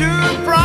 to promise.